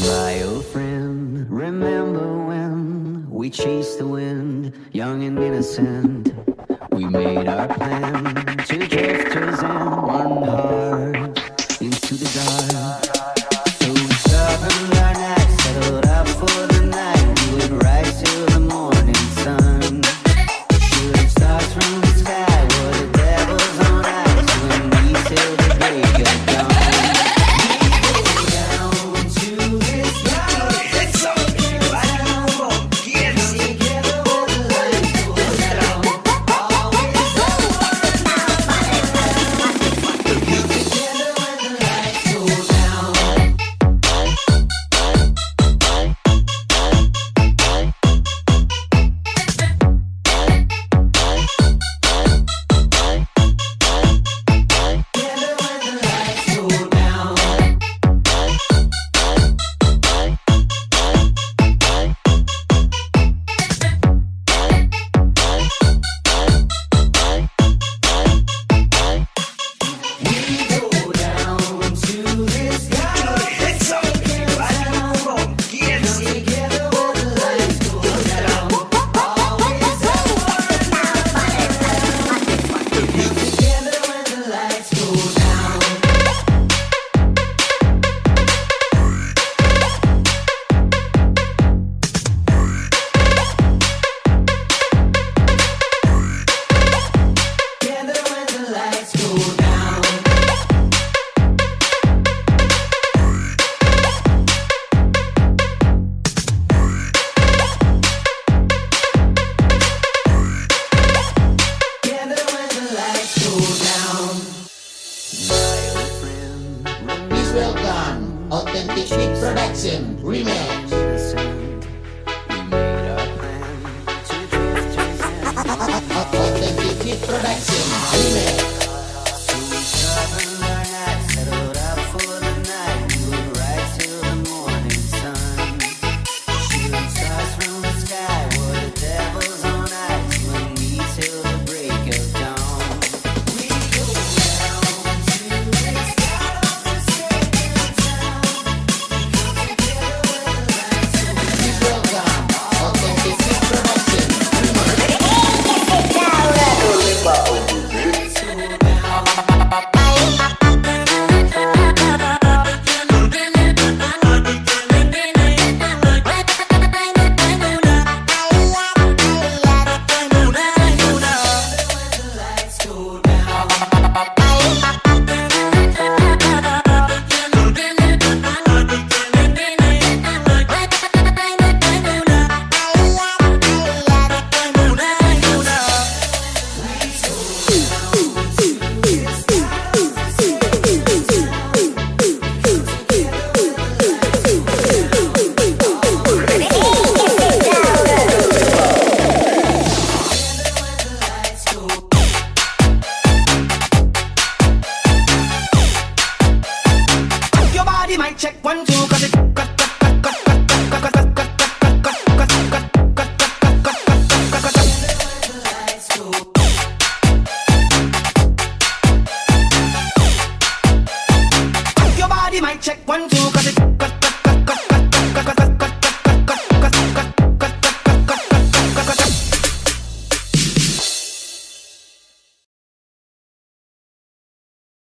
My old friend, remember when we chased the wind, young and innocent? We made our plan, two drifters and one heart into the dark. Israel Authentic Mix Production, Remix. Authentic Mix Production, Remix. check one, two, cause it cut, cut, cut, cut, cut, cut, cut, cut, cut. Check one, two, cause it